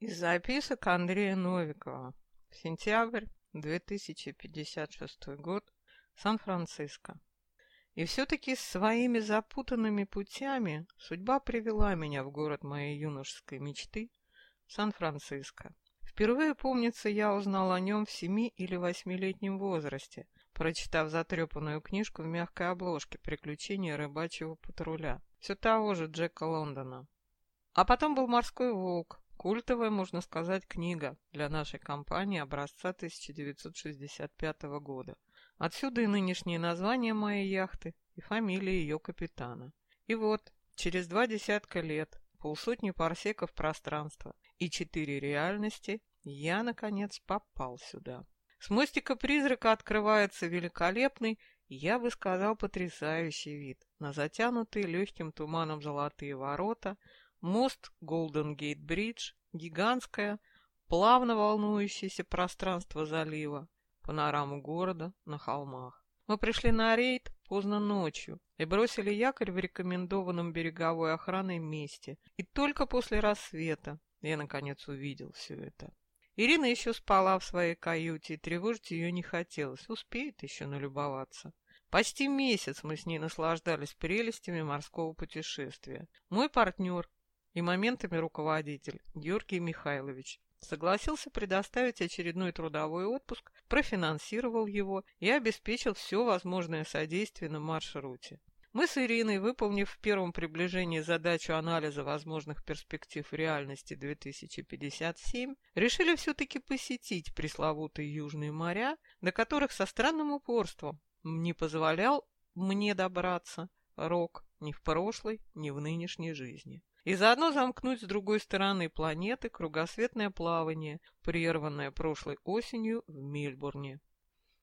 Из записок Андрея Новикова. Сентябрь 2056 год. Сан-Франциско. И все-таки своими запутанными путями судьба привела меня в город моей юношеской мечты – Сан-Франциско. Впервые, помнится, я узнал о нем в семи- или восьмилетнем возрасте, прочитав затрепанную книжку в мягкой обложке «Приключения рыбачьего патруля» все того же Джека Лондона. А потом был «Морской волк», культовая, можно сказать, книга для нашей компании образца 1965 года. Отсюда и нынешнее название моей яхты и фамилия ее капитана. И вот, через два десятка лет, полсотни парсеков пространства и четыре реальности, я, наконец, попал сюда. С мостика призрака открывается великолепный, я бы сказал, потрясающий вид на затянутые легким туманом золотые ворота, мост Голден Гейт Бридж, гигантское, плавно волнующееся пространство залива, панораму города на холмах. Мы пришли на рейд поздно ночью и бросили якорь в рекомендованном береговой охраной месте. И только после рассвета я, наконец, увидел все это. Ирина еще спала в своей каюте, и тревожить ее не хотелось. Успеет еще налюбоваться. Почти месяц мы с ней наслаждались прелестями морского путешествия. Мой партнер и моментами руководитель Георгий Михайлович согласился предоставить очередной трудовой отпуск, профинансировал его и обеспечил все возможное содействие на маршруте. Мы с Ириной, выполнив в первом приближении задачу анализа возможных перспектив реальности 2057, решили все-таки посетить пресловутые южные моря, до которых со странным упорством не позволял мне добраться Рок ни в прошлой, ни в нынешней жизни. И заодно замкнуть с другой стороны планеты кругосветное плавание, прерванное прошлой осенью в Мельбурне.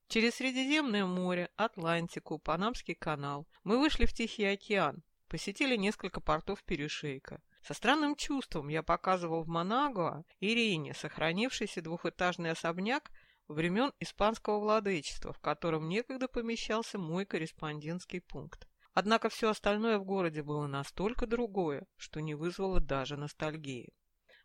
Через Средиземное море, Атлантику, Панамский канал мы вышли в Тихий океан, посетили несколько портов перешейка. Со странным чувством я показывал в Манагуа Ирине сохранившийся двухэтажный особняк времен испанского владычества, в котором некогда помещался мой корреспондентский пункт. Однако все остальное в городе было настолько другое, что не вызвало даже ностальгии.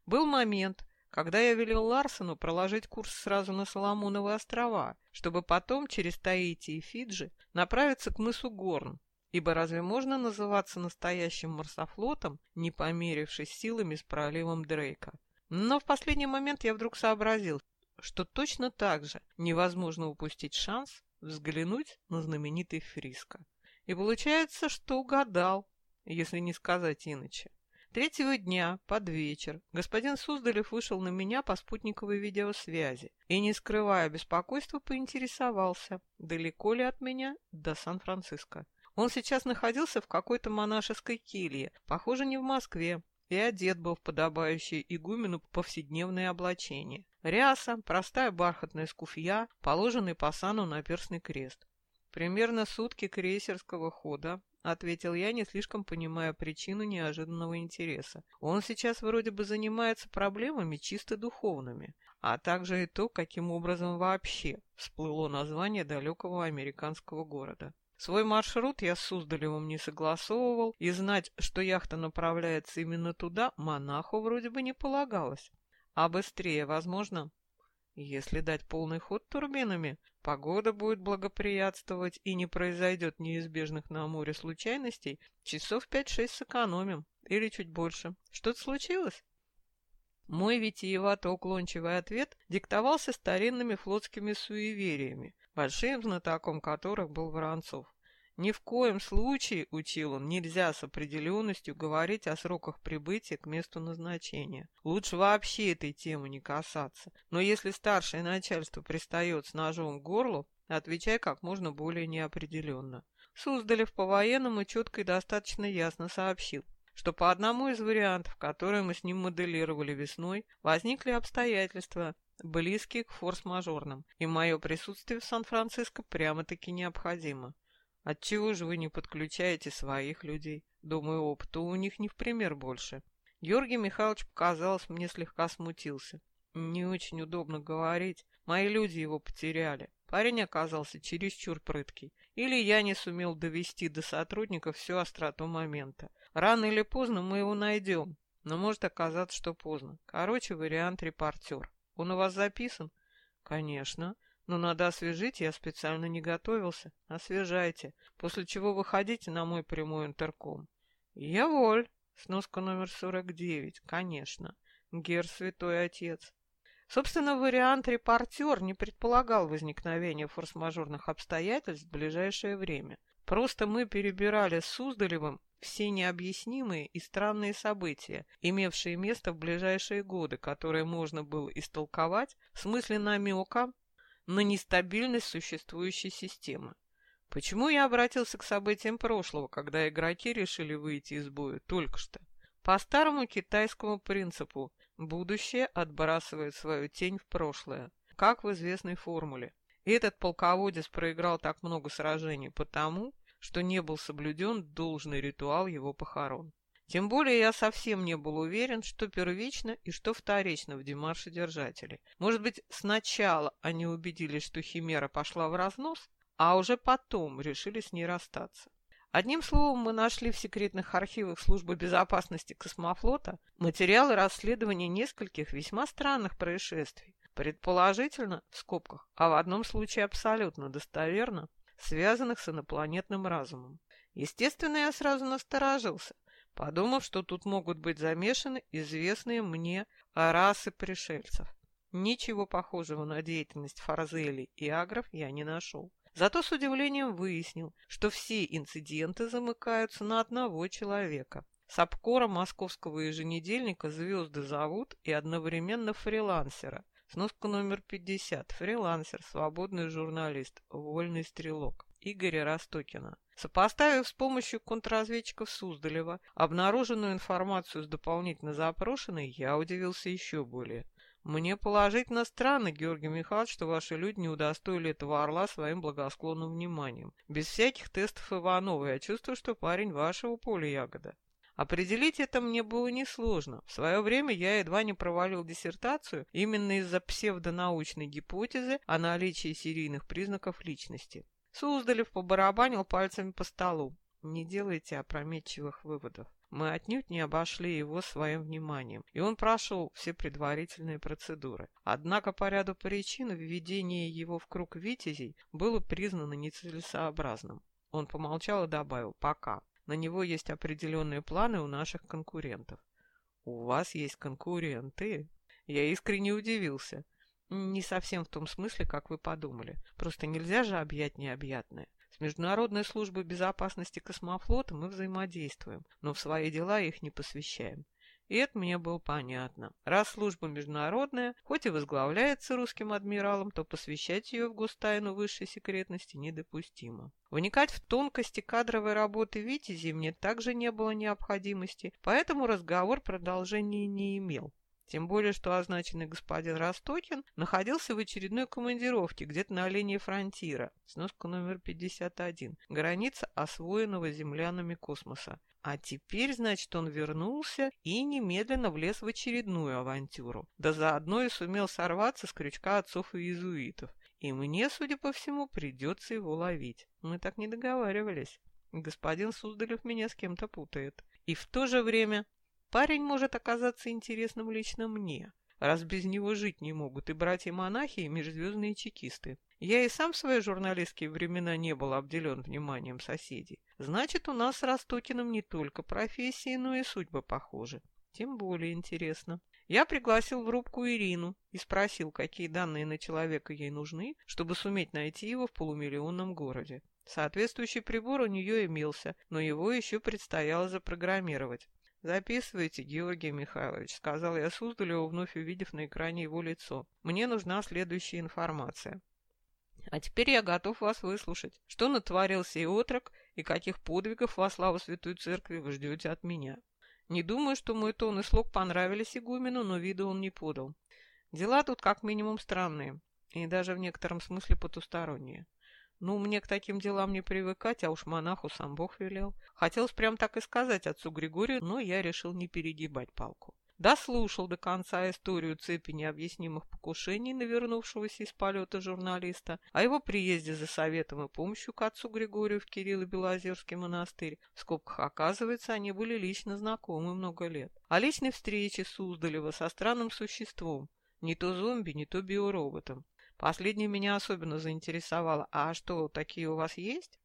Был момент, когда я велел Ларсону проложить курс сразу на Соломоновы острова, чтобы потом через Таити и Фиджи направиться к мысу Горн, ибо разве можно называться настоящим марсофлотом, не померившись силами с проливом Дрейка? Но в последний момент я вдруг сообразил, что точно так же невозможно упустить шанс взглянуть на знаменитый Фриско. И получается, что угадал, если не сказать иначе. Третьего дня, под вечер, господин Суздалев вышел на меня по спутниковой видеосвязи и, не скрывая беспокойства, поинтересовался, далеко ли от меня до Сан-Франциско. Он сейчас находился в какой-то монашеской келье, похоже, не в Москве, и одет был в подобающее игумену повседневное облачение. Ряса, простая бархатная скуфья, положенный по сану наперстный крест. Примерно сутки крейсерского хода, — ответил я, не слишком понимая причину неожиданного интереса. «Он сейчас вроде бы занимается проблемами чисто духовными, а также и то, каким образом вообще всплыло название далекого американского города. Свой маршрут я с Суздалевым не согласовывал, и знать, что яхта направляется именно туда, монаху вроде бы не полагалось. А быстрее, возможно, если дать полный ход турбинами, погода будет благоприятствовать и не произойдет неизбежных на море случайностей, часов пять-шесть сэкономим, или чуть больше. Что-то случилось? Мой витиевато-уклончивый ответ диктовался старинными флотскими суевериями, большим знатоком которых был Воронцов. Ни в коем случае, учил он, нельзя с определенностью говорить о сроках прибытия к месту назначения. Лучше вообще этой темы не касаться. Но если старшее начальство пристает с ножом к горлу, отвечай как можно более неопределенно. Суздалев по-военному четко и достаточно ясно сообщил, что по одному из вариантов, которые мы с ним моделировали весной, возникли обстоятельства, близкие к форс-мажорным, и мое присутствие в Сан-Франциско прямо-таки необходимо. Отчего же вы не подключаете своих людей? Думаю, опыта у них не в пример больше. Георгий Михайлович, показалось, мне слегка смутился. Не очень удобно говорить. Мои люди его потеряли. Парень оказался чересчур прыткий. Или я не сумел довести до сотрудников всю остроту момента. Рано или поздно мы его найдем. Но может оказаться, что поздно. Короче, вариант репортер. Он у вас записан? Конечно. Но надо освежить, я специально не готовился. Освежайте. После чего выходите на мой прямой интерком. Я воль. Сноска номер 49. Конечно. Гер Святой Отец. Собственно, вариант «репортер» не предполагал возникновения форс-мажорных обстоятельств в ближайшее время. Просто мы перебирали с Суздалевым все необъяснимые и странные события, имевшие место в ближайшие годы, которые можно было истолковать в смысле намека на нестабильность существующей системы. Почему я обратился к событиям прошлого, когда игроки решили выйти из боя только что? По старому китайскому принципу будущее отбрасывает свою тень в прошлое, как в известной формуле. Этот полководец проиграл так много сражений потому, что не был соблюден должный ритуал его похорон. Тем более я совсем не был уверен, что первично и что вторично в демарше держателей. Может быть, сначала они убедились, что Химера пошла в разнос, а уже потом решили с ней расстаться. Одним словом, мы нашли в секретных архивах Службы безопасности космофлота материалы расследования нескольких весьма странных происшествий, предположительно, в скобках, а в одном случае абсолютно достоверно, связанных с инопланетным разумом. Естественно, я сразу насторожился, подумав, что тут могут быть замешаны известные мне расы пришельцев. Ничего похожего на деятельность Фарзели и Агров я не нашел. Зато с удивлением выяснил, что все инциденты замыкаются на одного человека. Сапкора московского еженедельника «Звезды зовут» и одновременно фрилансера. Сноска номер 50. Фрилансер, свободный журналист, вольный стрелок. Игоря Ростокина. Сопоставив с помощью контрразведчиков Суздалева обнаруженную информацию с дополнительно запрошенной, я удивился еще более. Мне положительно странно, Георгий Михайлович, что ваши люди не удостоили этого орла своим благосклонным вниманием. Без всяких тестов Иванова я чувствую, что парень вашего поля ягода. Определить это мне было несложно. В свое время я едва не провалил диссертацию именно из-за псевдонаучной гипотезы о наличии серийных признаков личности. Суздалев побарабанил пальцами по столу. Не делайте опрометчивых выводов мы отнюдь не обошли его своим вниманием, и он прошел все предварительные процедуры. Однако по ряду причин введение его в круг витязей было признано нецелесообразным. Он помолчал и добавил «пока». На него есть определенные планы у наших конкурентов. «У вас есть конкуренты?» Я искренне удивился. Не совсем в том смысле, как вы подумали. Просто нельзя же объять необъятное. Международной службой безопасности космофлота мы взаимодействуем, но в свои дела их не посвящаем. И это мне было понятно. Раз служба международная, хоть и возглавляется русским адмиралом, то посвящать ее в гостайну высшей секретности недопустимо. Вникать в тонкости кадровой работы Витязи мне также не было необходимости, поэтому разговор продолжения не имел. Тем более, что означенный господин Ростокин находился в очередной командировке где-то на линии фронтира, сноска номер 51, граница освоенного землянами космоса. А теперь, значит, он вернулся и немедленно влез в очередную авантюру. Да заодно и сумел сорваться с крючка отцов и иезуитов. И мне, судя по всему, придется его ловить. Мы так не договаривались. Господин Суздалев меня с кем-то путает. И в то же время Парень может оказаться интересным лично мне, раз без него жить не могут и братья-монахи, и межзвездные чекисты. Я и сам в свои журналистские времена не был обделен вниманием соседей. Значит, у нас с Ростокиным не только профессии, но и судьбы похожи. Тем более интересно. Я пригласил в рубку Ирину и спросил, какие данные на человека ей нужны, чтобы суметь найти его в полумиллионном городе. Соответствующий прибор у нее имелся, но его еще предстояло запрограммировать. «Записывайте, Георгий Михайлович», — сказал я Суздалеву, вновь увидев на экране его лицо. «Мне нужна следующая информация». «А теперь я готов вас выслушать. Что натворил сей отрок и каких подвигов во славу Святой Церкви вы ждете от меня?» Не думаю, что мой тон и слог понравились игумену, но вида он не подал. Дела тут как минимум странные, и даже в некотором смысле потусторонние. Ну, мне к таким делам не привыкать, а уж монаху сам Бог велел. Хотелось прям так и сказать отцу Григорию, но я решил не перегибать палку. дослушал до конца историю цепи необъяснимых покушений на вернувшегося из полета журналиста, о его приезде за советом и помощью к отцу Григорию в Кирилло-Белозерский монастырь. В скобках оказывается, они были лично знакомы много лет. О личной встрече Суздалева со странным существом, не то зомби, не то биороботом. Последнее меня особенно заинтересовало. А что, такие у вас есть?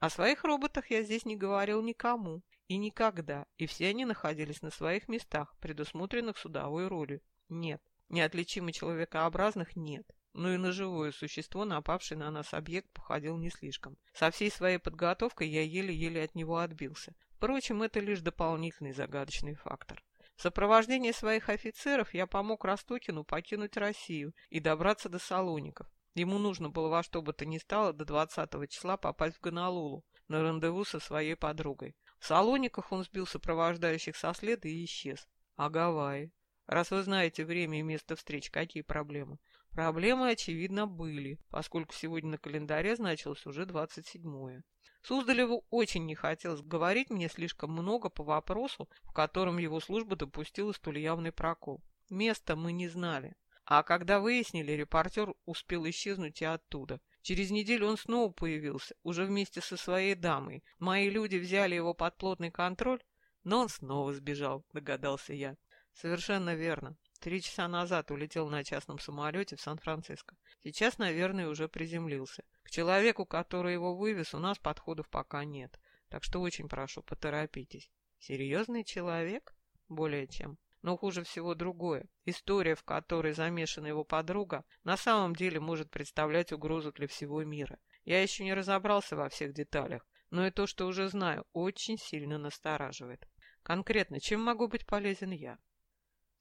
О своих роботах я здесь не говорил никому и никогда, и все они находились на своих местах, предусмотренных судовой ролью. Нет, неотличимо человекообразных нет. Но и на живое существо, напавший на нас объект, походил не слишком. Со всей своей подготовкой я еле-еле от него отбился. Впрочем, это лишь дополнительный загадочный фактор. В сопровождении своих офицеров я помог Ростокину покинуть Россию и добраться до Салоников. Ему нужно было во что бы то ни стало до 20 числа попасть в Гонолулу на рандеву со своей подругой. В Салониках он сбил сопровождающих со следа и исчез. А Гавайи? Раз вы знаете время и место встреч, какие проблемы? Проблемы, очевидно, были, поскольку сегодня на календаре значилось уже 27-е. Суздалеву очень не хотелось говорить мне слишком много по вопросу, в котором его служба допустила столь явный прокол. Место мы не знали. А когда выяснили, репортер успел исчезнуть и оттуда. Через неделю он снова появился, уже вместе со своей дамой. Мои люди взяли его под плотный контроль, но он снова сбежал, догадался я. Совершенно верно. Три часа назад улетел на частном самолете в Сан-Франциско. Сейчас, наверное, уже приземлился. К человеку, который его вывез, у нас подходов пока нет. Так что очень прошу, поторопитесь. Серьезный человек? Более чем. Но хуже всего другое. История, в которой замешана его подруга, на самом деле может представлять угрозу для всего мира. Я еще не разобрался во всех деталях, но и то, что уже знаю, очень сильно настораживает. Конкретно, чем могу быть полезен я?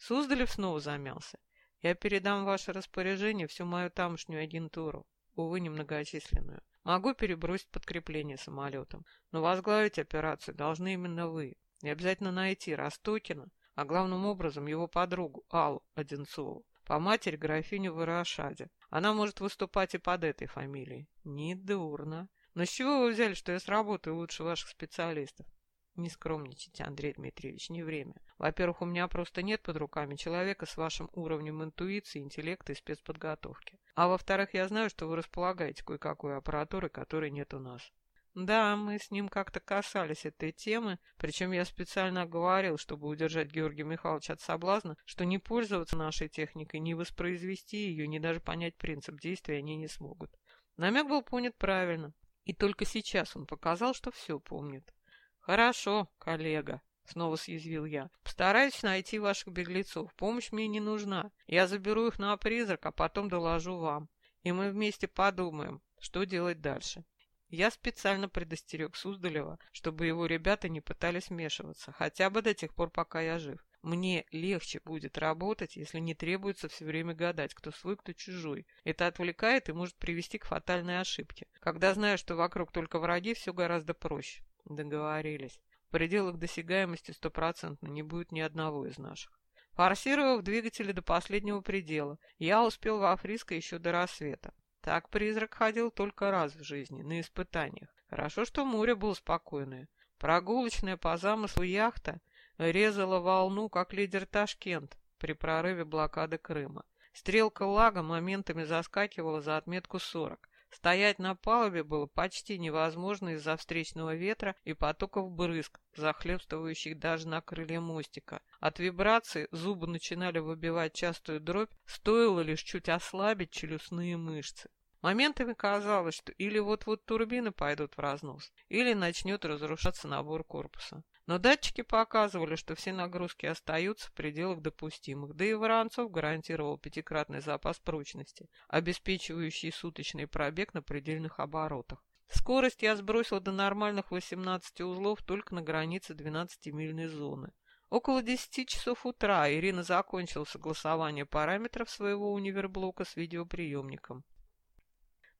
Суздалев снова замялся. Я передам ваше распоряжение всю мою тамошнюю агентуру, увы, немногочисленную. Могу перебросить подкрепление самолетом, но возглавить операцию должны именно вы. И обязательно найти Ростокина, а главным образом его подругу Аллу Одинцову, по матери графиню Ворошаде. Она может выступать и под этой фамилией. Недурно. Но с чего вы взяли, что я сработаю лучше ваших специалистов? Не скромничайте, Андрей Дмитриевич, не время. Во-первых, у меня просто нет под руками человека с вашим уровнем интуиции, интеллекта и спецподготовки. А во-вторых, я знаю, что вы располагаете кое-какой аппаратурой, которой нет у нас. Да, мы с ним как-то касались этой темы, причем я специально говорил, чтобы удержать Георгия Михайловича от соблазна, что не пользоваться нашей техникой, не воспроизвести ее, не даже понять принцип действия они не смогут. Намек был понят правильно, и только сейчас он показал, что все помнит. «Хорошо, коллега», — снова съязвил я. «Постараюсь найти ваших беглецов. Помощь мне не нужна. Я заберу их на призрак, а потом доложу вам. И мы вместе подумаем, что делать дальше». Я специально предостерег Суздалева, чтобы его ребята не пытались вмешиваться, хотя бы до тех пор, пока я жив. Мне легче будет работать, если не требуется все время гадать, кто свой, кто чужой. Это отвлекает и может привести к фатальной ошибке. Когда знаешь, что вокруг только враги, все гораздо проще. Договорились. В пределах досягаемости стопроцентно не будет ни одного из наших. Форсировав двигатели до последнего предела, я успел во Фриско еще до рассвета. Так призрак ходил только раз в жизни, на испытаниях. Хорошо, что море было спокойное. Прогулочная по замыслу яхта резала волну, как лидер Ташкент при прорыве блокады Крыма. Стрелка лага моментами заскакивала за отметку 40. Стоять на палубе было почти невозможно из-за встречного ветра и потоков брызг, захлебствующих даже на крыле мостика. От вибрации зубы начинали выбивать частую дробь, стоило лишь чуть ослабить челюстные мышцы. Моментами казалось, что или вот-вот турбины пойдут в разнос, или начнет разрушаться набор корпуса. Но датчики показывали, что все нагрузки остаются в пределах допустимых, да и Воронцов гарантировал пятикратный запас прочности, обеспечивающий суточный пробег на предельных оборотах. Скорость я сбросил до нормальных 18 узлов только на границе 12-мильной зоны. Около 10 часов утра Ирина закончила согласование параметров своего универблока с видеоприемником.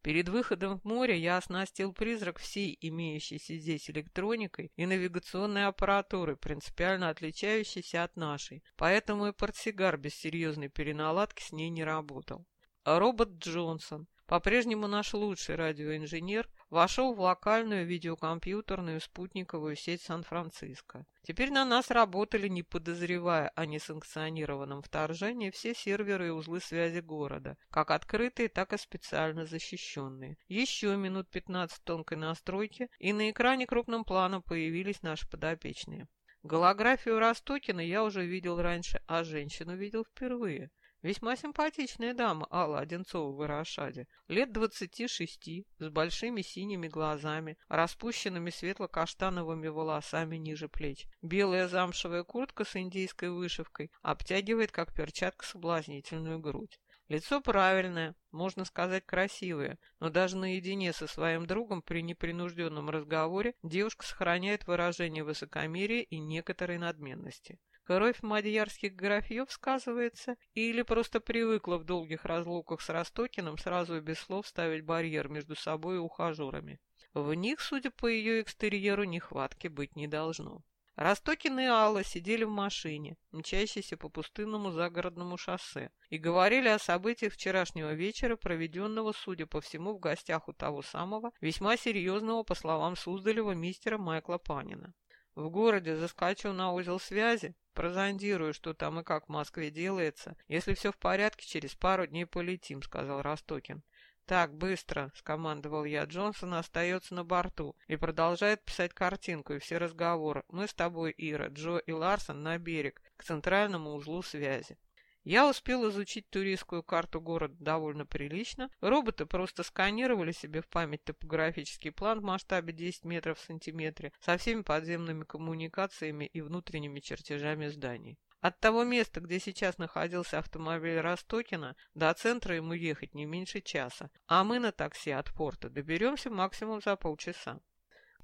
Перед выходом в море я оснастил призрак всей имеющейся здесь электроникой и навигационной аппаратурой, принципиально отличающейся от нашей, поэтому и портсигар без серьезной переналадки с ней не работал. А робот Джонсон, по-прежнему наш лучший радиоинженер, вошел в локальную видеокомпьютерную спутниковую сеть Сан-Франциско. Теперь на нас работали, не подозревая о несанкционированном вторжении, все серверы и узлы связи города, как открытые, так и специально защищенные. Еще минут 15 тонкой настройки, и на экране крупным планом появились наши подопечные. Голографию Ростокина я уже видел раньше, а женщину видел впервые. Весьма симпатичная дама Алла Одинцова в Ирашаде, лет двадцати шести, с большими синими глазами, распущенными светло-каштановыми волосами ниже плеч. Белая замшевая куртка с индийской вышивкой обтягивает, как перчатка, соблазнительную грудь. Лицо правильное, можно сказать красивое, но даже наедине со своим другом при непринужденном разговоре девушка сохраняет выражение высокомерия и некоторой надменности. Кровь мадьярских графьев сказывается или просто привыкла в долгих разлуках с Ростокиным сразу и без слов ставить барьер между собой и ухажерами. В них, судя по ее экстерьеру, нехватки быть не должно. Ростокин и Алла сидели в машине, мчащейся по пустынному загородному шоссе, и говорили о событиях вчерашнего вечера, проведенного, судя по всему, в гостях у того самого, весьма серьезного, по словам Суздалева, мистера Майкла Панина. В городе заскочу на узел связи, прозондирую, что там и как в Москве делается. Если все в порядке, через пару дней полетим, сказал Ростокин. «Так, быстро!» — скомандовал я. Джонсон остается на борту и продолжает писать картинку и все разговоры. Мы с тобой, Ира, Джо и Ларсон на берег, к центральному узлу связи. Я успел изучить туристскую карту города довольно прилично. Роботы просто сканировали себе в память топографический план в масштабе 10 метров в сантиметре со всеми подземными коммуникациями и внутренними чертежами зданий. От того места, где сейчас находился автомобиль Ростокина, до центра ему ехать не меньше часа, а мы на такси от порта доберемся максимум за полчаса.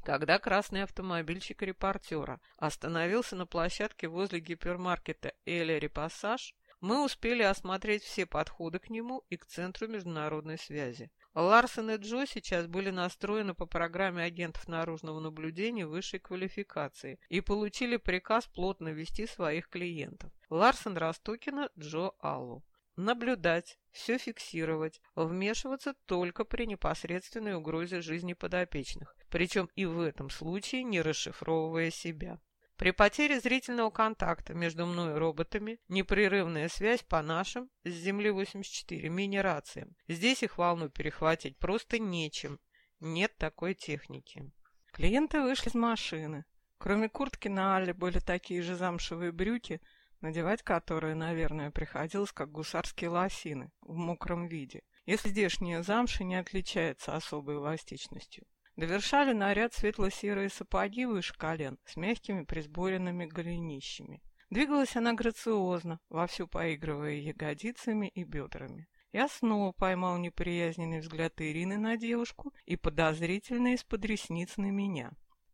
Когда красный автомобильчик репортера остановился на площадке возле гипермаркета «Эля Репассаж», мы успели осмотреть все подходы к нему и к Центру международной связи. Ларсон и Джо сейчас были настроены по программе агентов наружного наблюдения высшей квалификации и получили приказ плотно вести своих клиентов. Ларсон Ростокина, Джо Аллу. Наблюдать, все фиксировать, вмешиваться только при непосредственной угрозе жизни подопечных, причем и в этом случае не расшифровывая себя. При потере зрительного контакта между мной и роботами непрерывная связь по нашим с Земли-84 мини-рациям. Здесь их волну перехватить просто нечем. Нет такой техники. Клиенты вышли из машины. Кроме куртки на Алле были такие же замшевые брюки, надевать которые, наверное, приходилось как гусарские лосины в мокром виде, если здешняя замша не отличается особой эластичностью. Довершали наряд светло-серые сапоги выше колен с мягкими присборенными голенищами. Двигалась она грациозно, вовсю поигрывая ягодицами и бедрами. Я снова поймал неприязненный взгляд Ирины на девушку и подозрительно из-под ресниц на меня.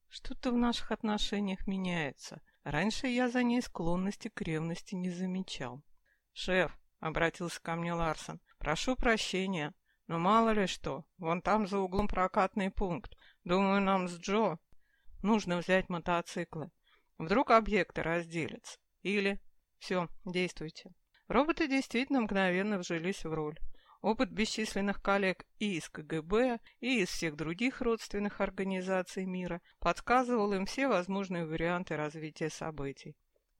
Что-то в наших отношениях меняется. Раньше я за ней склонности к ревности не замечал. «Шеф», — обратился ко мне Ларсон, — «прошу прощения, но мало ли что, вон там за углом прокатный пункт. Думаю, нам с Джо нужно взять мотоциклы. Вдруг объекты разделятся. Или... Все, действуйте. Роботы действительно мгновенно вжились в роль. Опыт бесчисленных коллег и из КГБ, и из всех других родственных организаций мира подсказывал им все возможные варианты развития событий.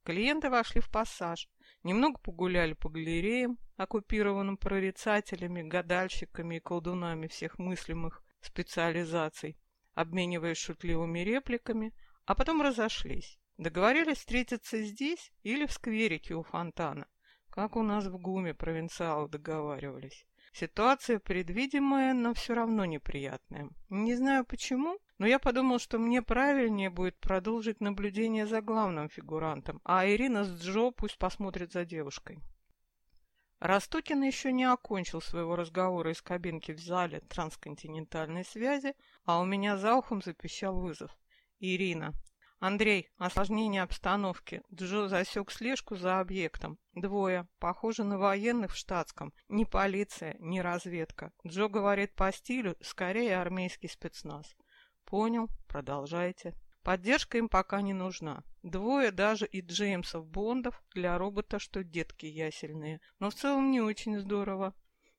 Клиенты вошли в пассаж, немного погуляли по галереям, оккупированным прорицателями, гадальщиками и колдунами всех мыслимых специализаций, обмениваясь шутливыми репликами, а потом разошлись. Договорились встретиться здесь или в скверике у фонтана, как у нас в ГУМе провинциалы договаривались. Ситуация предвидимая, но все равно неприятная. Не знаю почему, но я подумал, что мне правильнее будет продолжить наблюдение за главным фигурантом, а Ирина с Джо пусть посмотрит за девушкой. Ростокин еще не окончил своего разговора из кабинки в зале трансконтинентальной связи, а у меня за ухом запищал вызов. «Ирина, «Андрей, осложнение обстановки. Джо засек слежку за объектом. Двое. Похоже на военных в штатском. Ни полиция, ни разведка. Джо говорит по стилю, скорее армейский спецназ». «Понял. Продолжайте». Поддержка им пока не нужна. Двое даже и Джеймсов Бондов для робота, что детки ясельные. Но в целом не очень здорово.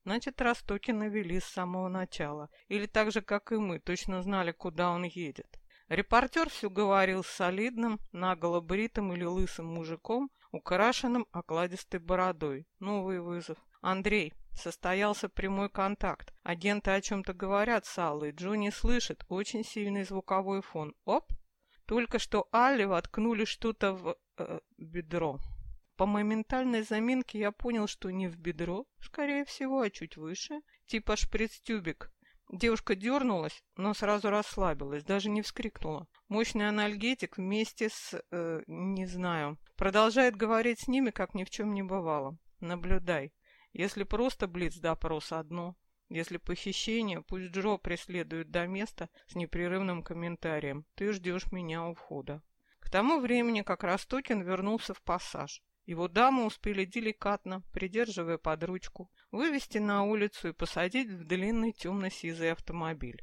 Значит, Ростокина вели с самого начала. Или так же, как и мы, точно знали, куда он едет. Репортер все говорил солидным, наголо бритым или лысым мужиком, украшенным окладистой бородой. Новый вызов. «Андрей, состоялся прямой контакт. Агенты о чем-то говорят с Аллой. Джонни слышит. Очень сильный звуковой фон. Оп! Только что Алле воткнули что-то в... Э, бедро». По моментальной заминке я понял, что не в бедро, скорее всего, а чуть выше, типа шприц-тюбик. Девушка дернулась, но сразу расслабилась, даже не вскрикнула. Мощный анальгетик вместе с... Э, не знаю. Продолжает говорить с ними, как ни в чем не бывало. Наблюдай. Если просто блиц-допрос одно. Если похищение, пусть Джо преследует до места с непрерывным комментарием. Ты ждешь меня у входа. К тому времени, как Ростокин вернулся в пассаж, его дамы успели деликатно, придерживая под ручку, вывести на улицу и посадить в длинный темно-сизый автомобиль.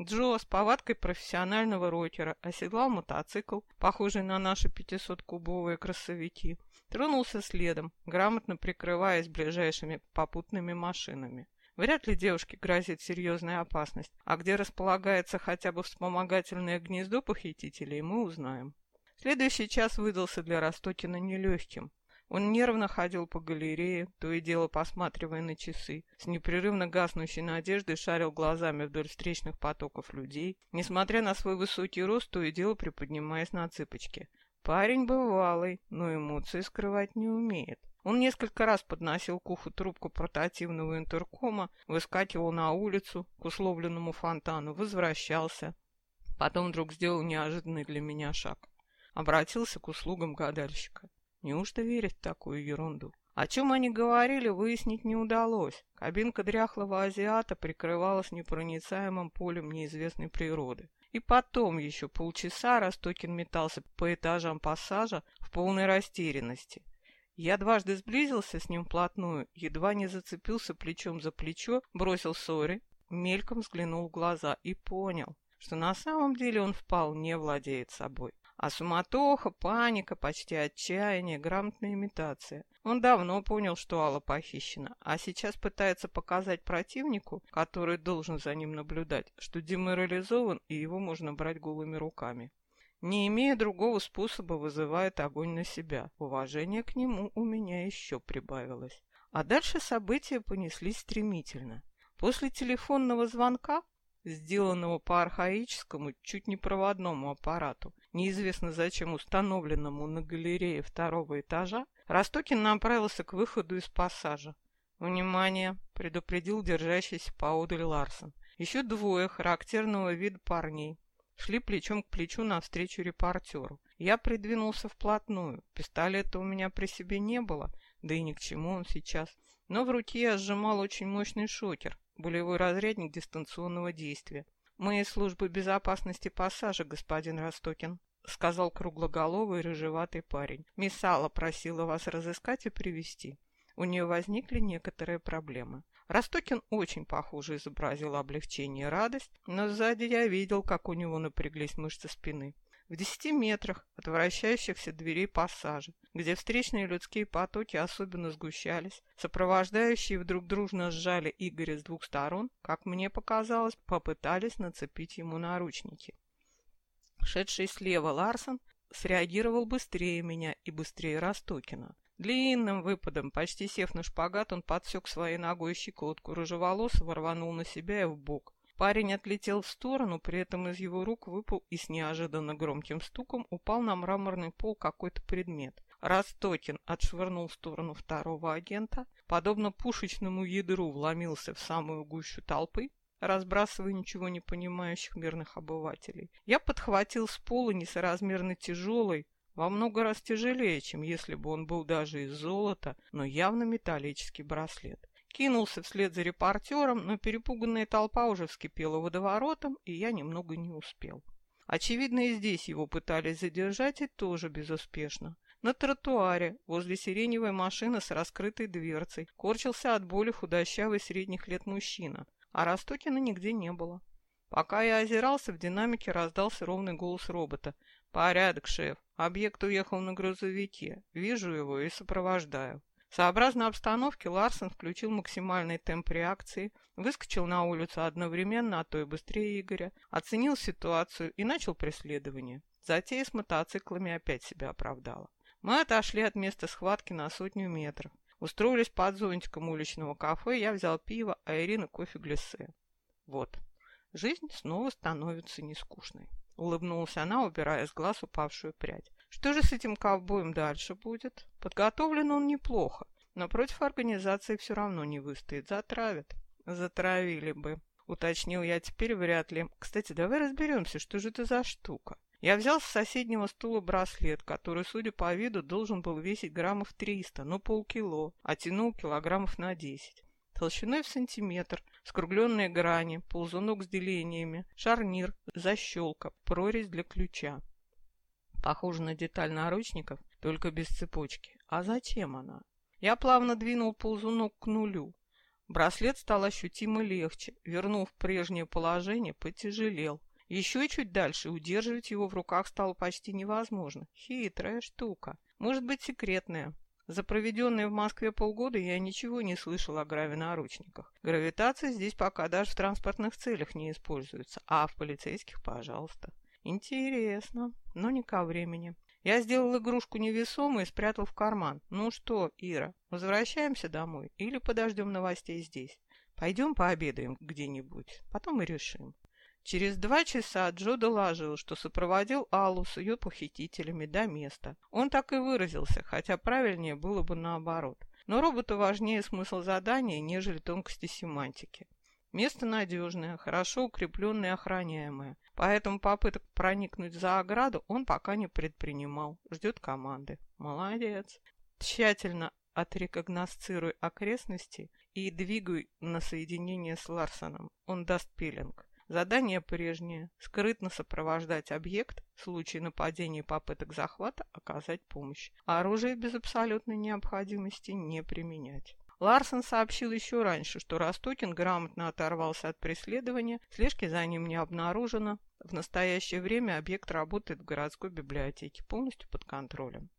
Джо с повадкой профессионального рокера оседлал мотоцикл, похожий на наши 500-кубовые кроссовики, тронулся следом, грамотно прикрываясь ближайшими попутными машинами. Вряд ли девушке грозит серьезная опасность, а где располагается хотя бы вспомогательное гнездо похитителей, мы узнаем. Следующий час выдался для Ростокина нелегким. Он нервно ходил по галерее, то и дело посматривая на часы, с непрерывно гаснущей надеждой шарил глазами вдоль встречных потоков людей, несмотря на свой высокий рост, то и дело приподнимаясь на цыпочки. Парень бывалый, но эмоции скрывать не умеет. Он несколько раз подносил к уху трубку портативного интеркома, выскакивал на улицу к условленному фонтану, возвращался. Потом вдруг сделал неожиданный для меня шаг. Обратился к услугам гадальщика. Неужто верить в такую ерунду? О чем они говорили, выяснить не удалось. Кабинка дряхлого азиата прикрывалась непроницаемым полем неизвестной природы. И потом еще полчаса Ростокин метался по этажам пассажа в полной растерянности. Я дважды сблизился с ним вплотную, едва не зацепился плечом за плечо, бросил ссори, мельком взглянул в глаза и понял, что на самом деле он вполне владеет собой. А суматоха, паника, почти отчаяние, грамотная имитация. Он давно понял, что Алла похищена, а сейчас пытается показать противнику, который должен за ним наблюдать, что деморализован и его можно брать голыми руками. Не имея другого способа, вызывает огонь на себя. Уважение к нему у меня еще прибавилось. А дальше события понеслись стремительно. После телефонного звонка сделанного по архаическому, чуть не проводному аппарату, неизвестно зачем установленному на галерее второго этажа, Ростокин направился к выходу из пассажа. «Внимание!» — предупредил держащийся поодаль Ларсон. Еще двое характерного вида парней шли плечом к плечу навстречу репортеру. Я придвинулся вплотную. Пистолета у меня при себе не было, да и ни к чему он сейчас. Но в руке я сжимал очень мощный шокер, Булевой разрядник дистанционного действия. «Мы из службы безопасности пассажа, господин Ростокин», — сказал круглоголовый рыжеватый парень. «Мисс Алла просила вас разыскать и привести. У нее возникли некоторые проблемы». Ростокин очень похоже изобразил облегчение и радость, но сзади я видел, как у него напряглись мышцы спины в десяти метрах от вращающихся дверей пассажа, где встречные людские потоки особенно сгущались, сопровождающие вдруг дружно сжали Игоря с двух сторон, как мне показалось, попытались нацепить ему наручники. Шедший слева Ларсон среагировал быстрее меня и быстрее Ростокина. Длинным выпадом, почти сев на шпагат, он подсек своей ногой щекотку рыжеволосого, рванул на себя и в бок. Парень отлетел в сторону, при этом из его рук выпал и с неожиданно громким стуком упал на мраморный пол какой-то предмет. Ростокин отшвырнул в сторону второго агента, подобно пушечному ядру вломился в самую гущу толпы, разбрасывая ничего не понимающих мирных обывателей. Я подхватил с пола несоразмерно тяжелый, во много раз тяжелее, чем если бы он был даже из золота, но явно металлический браслет. Кинулся вслед за репортером, но перепуганная толпа уже вскипела водоворотом, и я немного не успел. Очевидно, и здесь его пытались задержать, и тоже безуспешно. На тротуаре, возле сиреневой машины с раскрытой дверцей, корчился от боли худощавый средних лет мужчина, а Ростокина нигде не было. Пока я озирался, в динамике раздался ровный голос робота. «Порядок, шеф. Объект уехал на грузовике. Вижу его и сопровождаю». Сообразно обстановке Ларсон включил максимальный темп реакции, выскочил на улицу одновременно, а то и быстрее Игоря, оценил ситуацию и начал преследование. Затея с мотоциклами опять себя оправдала. Мы отошли от места схватки на сотню метров. Устроились под зонтиком уличного кафе, я взял пиво, а Ирина кофе глиссе. Вот, жизнь снова становится нескучной. Улыбнулась она, убирая с глаз упавшую прядь. Что же с этим ковбоем дальше будет? Подготовлен он неплохо, но против организации все равно не выстоит. Затравят. Затравили бы. Уточнил я теперь вряд ли. Кстати, давай разберемся, что же это за штука. Я взял с соседнего стула браслет, который, судя по виду, должен был весить граммов 300, но полкило, а тянул килограммов на 10. Толщиной в сантиметр, скругленные грани, ползунок с делениями, шарнир, защелка, прорезь для ключа. Похоже на деталь наручников, только без цепочки. А зачем она? Я плавно двинул ползунок к нулю. Браслет стал ощутимо легче, вернув прежнее положение, потяжелел. Еще чуть дальше удерживать его в руках стало почти невозможно. Хитрая штука. Может быть, секретная. За проведенные в Москве полгода я ничего не слышал о гравинаручниках. Гравитация здесь пока даже в транспортных целях не используется, а в полицейских – пожалуйста. Интересно, но не ко времени. Я сделал игрушку невесомой и спрятал в карман. Ну что, Ира, возвращаемся домой или подождем новостей здесь? Пойдем пообедаем где-нибудь, потом и решим. Через два часа Джо доложил, что сопроводил Аллу с ее похитителями до места. Он так и выразился, хотя правильнее было бы наоборот. Но роботу важнее смысл задания, нежели тонкости семантики. Место надежное, хорошо укрепленное и охраняемое, поэтому попыток проникнуть за ограду он пока не предпринимал, ждет команды. Молодец. Тщательно отрекогносцируй окрестности и двигай на соединение с Ларсоном. Он даст пилинг. Задание прежнее – скрытно сопровождать объект, в случае нападения и попыток захвата оказать помощь. А оружие без абсолютной необходимости не применять. Ларсон сообщил еще раньше, что Ростокин грамотно оторвался от преследования, слежки за ним не обнаружено. В настоящее время объект работает в городской библиотеке, полностью под контролем.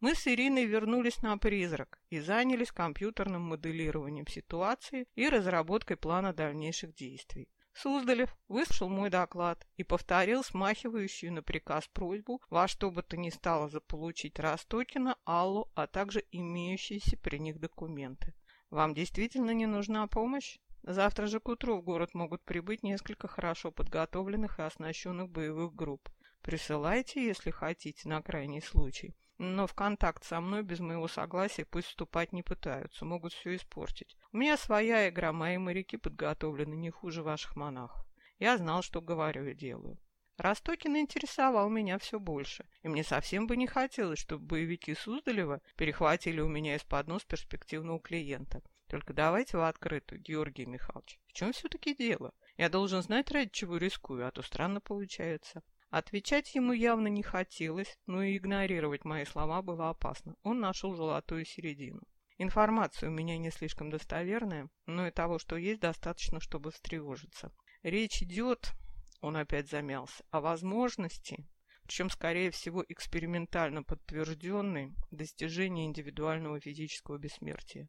Мы с Ириной вернулись на «Призрак» и занялись компьютерным моделированием ситуации и разработкой плана дальнейших действий. Суздалев выслушал мой доклад и повторил смахивающую на приказ просьбу во что бы то ни стало заполучить Ростокина, Аллу, а также имеющиеся при них документы. Вам действительно не нужна помощь? Завтра же к утру в город могут прибыть несколько хорошо подготовленных и оснащенных боевых групп. Присылайте, если хотите, на крайний случай. Но в контакт со мной без моего согласия пусть вступать не пытаются, могут все испортить. У меня своя игра, мои моряки подготовлены не хуже ваших монахов. Я знал, что говорю и делаю. Ростокин интересовал меня все больше, и мне совсем бы не хотелось, чтобы боевики Суздалева перехватили у меня из-под нос перспективного клиента. Только давайте в открытую, Георгий Михайлович. В чем все-таки дело? Я должен знать, ради чего рискую, а то странно получается. Отвечать ему явно не хотелось, но и игнорировать мои слова было опасно. Он нашел золотую середину. Информация у меня не слишком достоверная, но и того, что есть, достаточно, чтобы встревожиться. Речь идет, он опять замялся, о возможности, причем, скорее всего, экспериментально подтвержденной, достижения индивидуального физического бессмертия.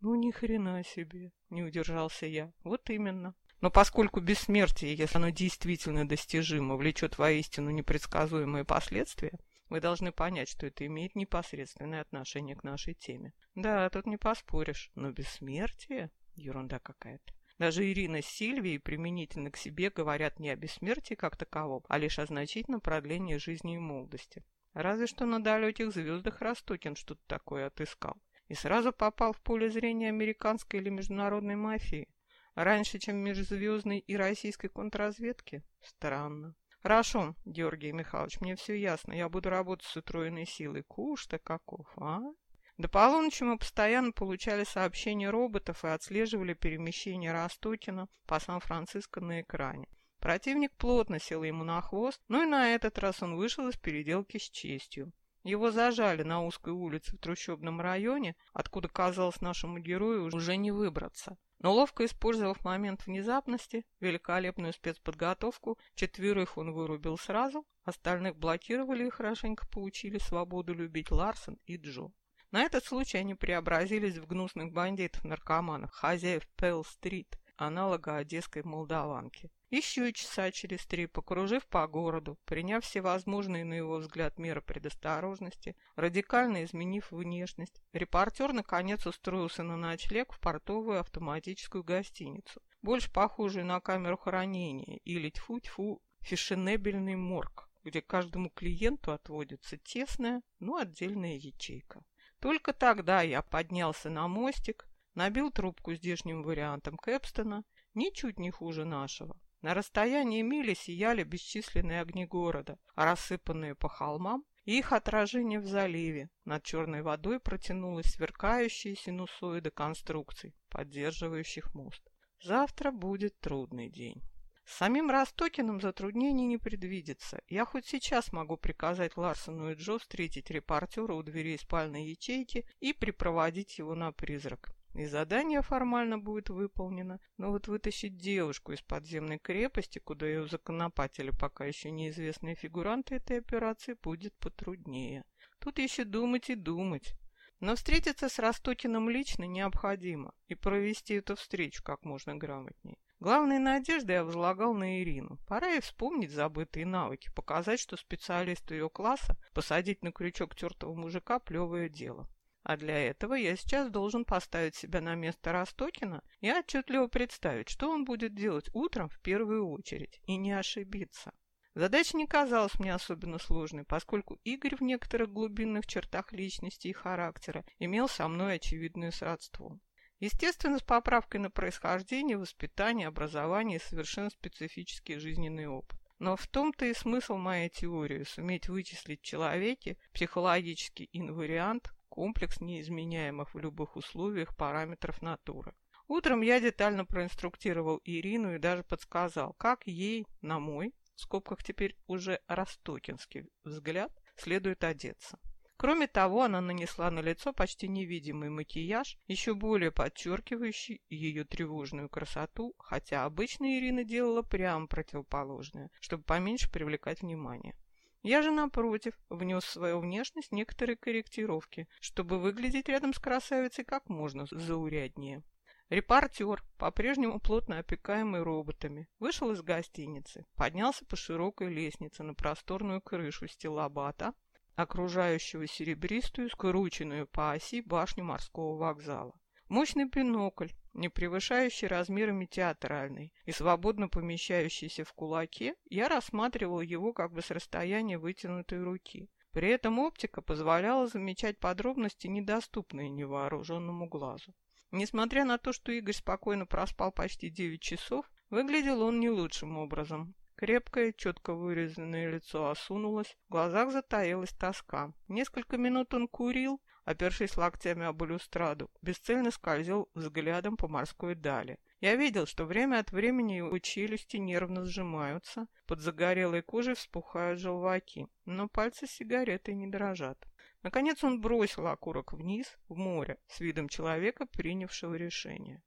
Ну, ни хрена себе, не удержался я. Вот именно. Но поскольку бессмертие, если оно действительно достижимо, влечет воистину непредсказуемые последствия, вы должны понять, что это имеет непосредственное отношение к нашей теме. Да, тут не поспоришь, но бессмертие – ерунда какая-то. Даже Ирина с Сильвией применительно к себе говорят не о бессмертии как таковом, а лишь о значительном продлении жизни и молодости. Разве что на далеких звездах Ростокин что-то такое отыскал. И сразу попал в поле зрения американской или международной мафии. Раньше, чем межзвездной и российской контрразведки? Странно. Хорошо, Георгий Михайлович, мне все ясно. Я буду работать с утроенной силой. Куш-то каков, а? До полуночи мы постоянно получали сообщения роботов и отслеживали перемещение Ростокина по Сан-Франциско на экране. Противник плотно сел ему на хвост, но и на этот раз он вышел из переделки с честью. Его зажали на узкой улице в трущобном районе, откуда, казалось, нашему герою уже не выбраться. Но ловко использовав момент внезапности, великолепную спецподготовку, четверых он вырубил сразу, остальных блокировали и хорошенько поучили свободу любить Ларсон и Джо. На этот случай они преобразились в гнусных бандитов-наркоманов, хозяев Пелл-стрит, аналога одесской молдаванки. Еще часа через три, покружив по городу, приняв всевозможные, на его взгляд, меры предосторожности, радикально изменив внешность, репортер наконец устроился на ночлег в портовую автоматическую гостиницу, больше похожую на камеру хранения или тьфу-тьфу фешенебельный морг, где каждому клиенту отводится тесная, но отдельная ячейка. Только тогда я поднялся на мостик, набил трубку здешним вариантом Кэпстона, ничуть не хуже нашего. На расстоянии мили сияли бесчисленные огни города, рассыпанные по холмам, и их отражение в заливе. Над черной водой протянулась сверкающая синусоида конструкций, поддерживающих мост. Завтра будет трудный день. С самим Ростокиным затруднений не предвидится. Я хоть сейчас могу приказать Ларсону и Джо встретить репортера у дверей спальной ячейки и припроводить его на призрак. И задание формально будет выполнено, но вот вытащить девушку из подземной крепости, куда ее законопатили пока еще неизвестные фигуранты этой операции, будет потруднее. Тут еще думать и думать. Но встретиться с Ростокиным лично необходимо и провести эту встречу как можно грамотнее. Главной надеждой я возлагал на Ирину. Пора ей вспомнить забытые навыки, показать, что специалист ее класса посадить на крючок тертого мужика – плевое дело. А для этого я сейчас должен поставить себя на место Ростокина и отчетливо представить, что он будет делать утром в первую очередь, и не ошибиться. Задача не казалась мне особенно сложной, поскольку Игорь в некоторых глубинных чертах личности и характера имел со мной очевидное сродство. Естественно, с поправкой на происхождение, воспитание, образование и совершенно специфический жизненный опыт. Но в том-то и смысл моей теории – суметь вычислить в человеке психологический инвариант, комплекс неизменяемых в любых условиях параметров натуры. Утром я детально проинструктировал Ирину и даже подсказал, как ей, на мой, в скобках теперь уже ростокинский взгляд, следует одеться. Кроме того, она нанесла на лицо почти невидимый макияж, еще более подчеркивающий ее тревожную красоту, хотя обычно Ирина делала прямо противоположное, чтобы поменьше привлекать внимание. Я же, напротив, внес в свою внешность некоторые корректировки, чтобы выглядеть рядом с красавицей как можно зауряднее. Репортер, по-прежнему плотно опекаемый роботами, вышел из гостиницы, поднялся по широкой лестнице на просторную крышу стилобата, окружающего серебристую, скрученную по оси башню морского вокзала. Мощный бинокль, не превышающий размерами театральный и свободно помещающийся в кулаке, я рассматривал его как бы с расстояния вытянутой руки. При этом оптика позволяла замечать подробности, недоступные невооруженному глазу. Несмотря на то, что Игорь спокойно проспал почти 9 часов, выглядел он не лучшим образом. Крепкое, четко вырезанное лицо осунулось, в глазах затаилась тоска. Несколько минут он курил, опершись локтями об балюстраду, бесцельно скользил взглядом по морской дали. Я видел, что время от времени его челюсти нервно сжимаются, под загорелой кожей вспухают желваки, но пальцы сигареты не дрожат. Наконец он бросил окурок вниз, в море, с видом человека, принявшего решение.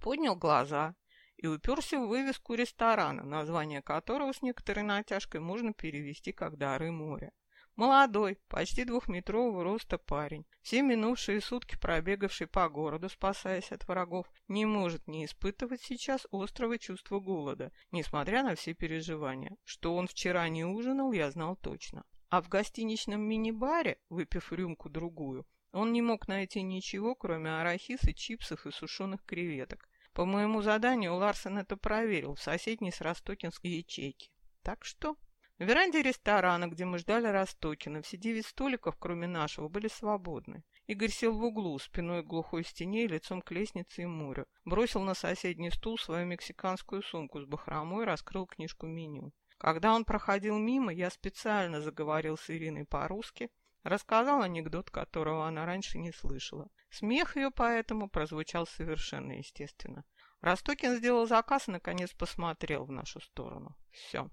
Поднял глаза и уперся в вывеску ресторана, название которого с некоторой натяжкой можно перевести как «Дары моря». Молодой, почти двухметрового роста парень, все минувшие сутки пробегавший по городу, спасаясь от врагов, не может не испытывать сейчас острого чувства голода, несмотря на все переживания. Что он вчера не ужинал, я знал точно. А в гостиничном мини-баре, выпив рюмку-другую, он не мог найти ничего, кроме арахиса, чипсов и сушеных креветок. По моему заданию Ларсен это проверил в соседней с Ростокинской ячейке. Так что... В веранде ресторана, где мы ждали Ростокина, все девять столиков, кроме нашего, были свободны. Игорь сел в углу, спиной к глухой стене и лицом к лестнице и морю. Бросил на соседний стул свою мексиканскую сумку с бахромой и раскрыл книжку меню. Когда он проходил мимо, я специально заговорил с Ириной по-русски, рассказал анекдот, которого она раньше не слышала. Смех ее поэтому прозвучал совершенно естественно. Ростокин сделал заказ и, наконец, посмотрел в нашу сторону. Все.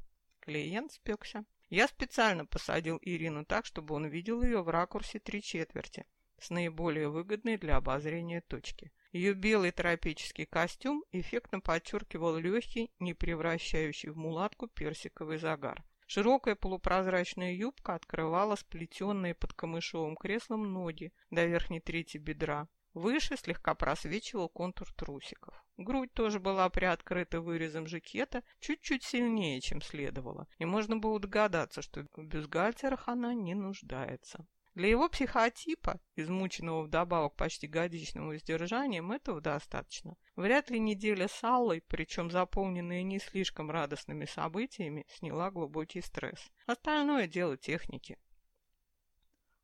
Клиент спекся. Я специально посадил Ирину так, чтобы он видел ее в ракурсе три четверти, с наиболее выгодной для обозрения точки. Ее белый тропический костюм эффектно подчеркивал легкий, не превращающий в мулатку персиковый загар. Широкая полупрозрачная юбка открывала сплетенные под камышовым креслом ноги до верхней трети бедра. Выше слегка просвечивал контур трусиков. Грудь тоже была приоткрыта вырезом жакета чуть-чуть сильнее, чем следовало, и можно было догадаться, что в бюстгальтерах она не нуждается. Для его психотипа, измученного вдобавок почти годичным воздержанием, этого достаточно. Вряд ли неделя с Аллой, причем заполненная не слишком радостными событиями, сняла глубокий стресс. Остальное дело техники.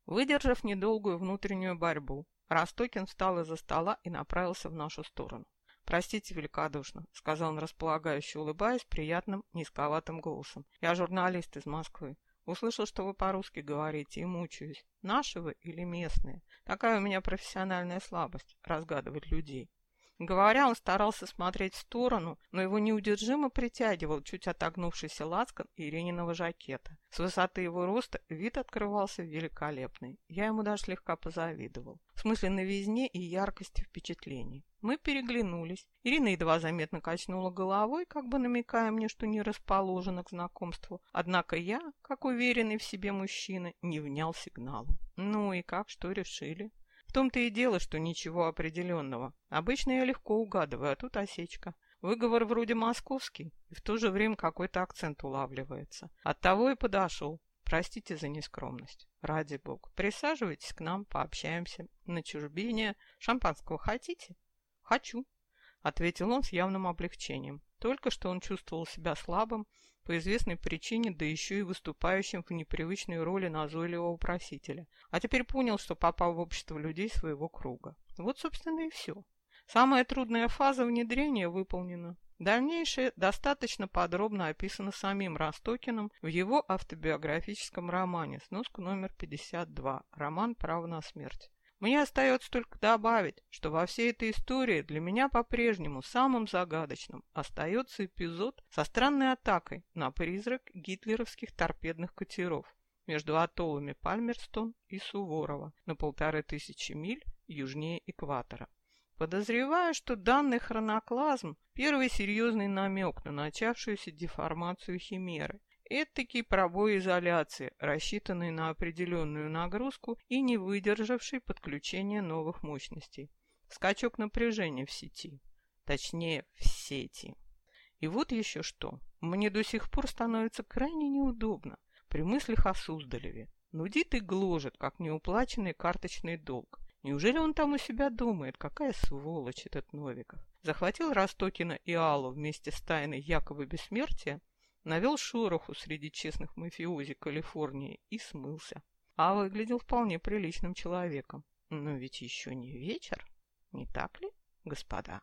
Выдержав недолгую внутреннюю борьбу, Ростокин встал из-за стола и направился в нашу сторону. «Простите великодушно», — сказал он, располагающе улыбаясь приятным низковатым голосом. «Я журналист из Москвы. Услышал, что вы по-русски говорите, и мучаюсь. Наши вы или местные? Такая у меня профессиональная слабость — разгадывать людей. Говоря, он старался смотреть в сторону, но его неудержимо притягивал чуть отогнувшийся лацкан Ирининого жакета. С высоты его роста вид открывался великолепный. Я ему даже слегка позавидовал. В смысле новизне и яркости впечатлений. Мы переглянулись. Ирина едва заметно качнула головой, как бы намекая мне, что не расположена к знакомству. Однако я, как уверенный в себе мужчина, не внял сигналу. Ну и как, что решили? В том-то и дело, что ничего определенного. Обычно я легко угадываю, а тут осечка. Выговор вроде московский, и в то же время какой-то акцент улавливается. Оттого и подошел. Простите за нескромность. Ради бога. Присаживайтесь к нам, пообщаемся. На чужбине. Шампанского хотите? Хочу, ответил он с явным облегчением. Только что он чувствовал себя слабым, по известной причине, да еще и выступающим в непривычной роли назойливого просителя. А теперь понял, что попал в общество людей своего круга. Вот, собственно, и все. Самая трудная фаза внедрения выполнена. Дальнейшее достаточно подробно описано самим Ростокиным в его автобиографическом романе «Сноска номер 52. Роман «Право на смерть». Мне остается только добавить, что во всей этой истории для меня по-прежнему самым загадочным остается эпизод со странной атакой на призрак гитлеровских торпедных катеров между атоллами Пальмерстон и Суворова на полторы тысячи миль южнее экватора. Подозреваю, что данный хроноклазм – первый серьезный намек на начавшуюся деформацию химеры – Этакий пробой изоляции, рассчитанный на определенную нагрузку и не выдержавший подключения новых мощностей. Скачок напряжения в сети. Точнее, в сети. И вот еще что. Мне до сих пор становится крайне неудобно при мыслях о Суздалеве. Нудит и гложет, как неуплаченный карточный долг. Неужели он там у себя думает? Какая сволочь этот Новиков. Захватил Ростокина и Аллу вместе с тайной якобы бессмертия навел шороху среди честных мафиози Калифорнии и смылся. А выглядел вполне приличным человеком. Но ведь еще не вечер, не так ли, господа?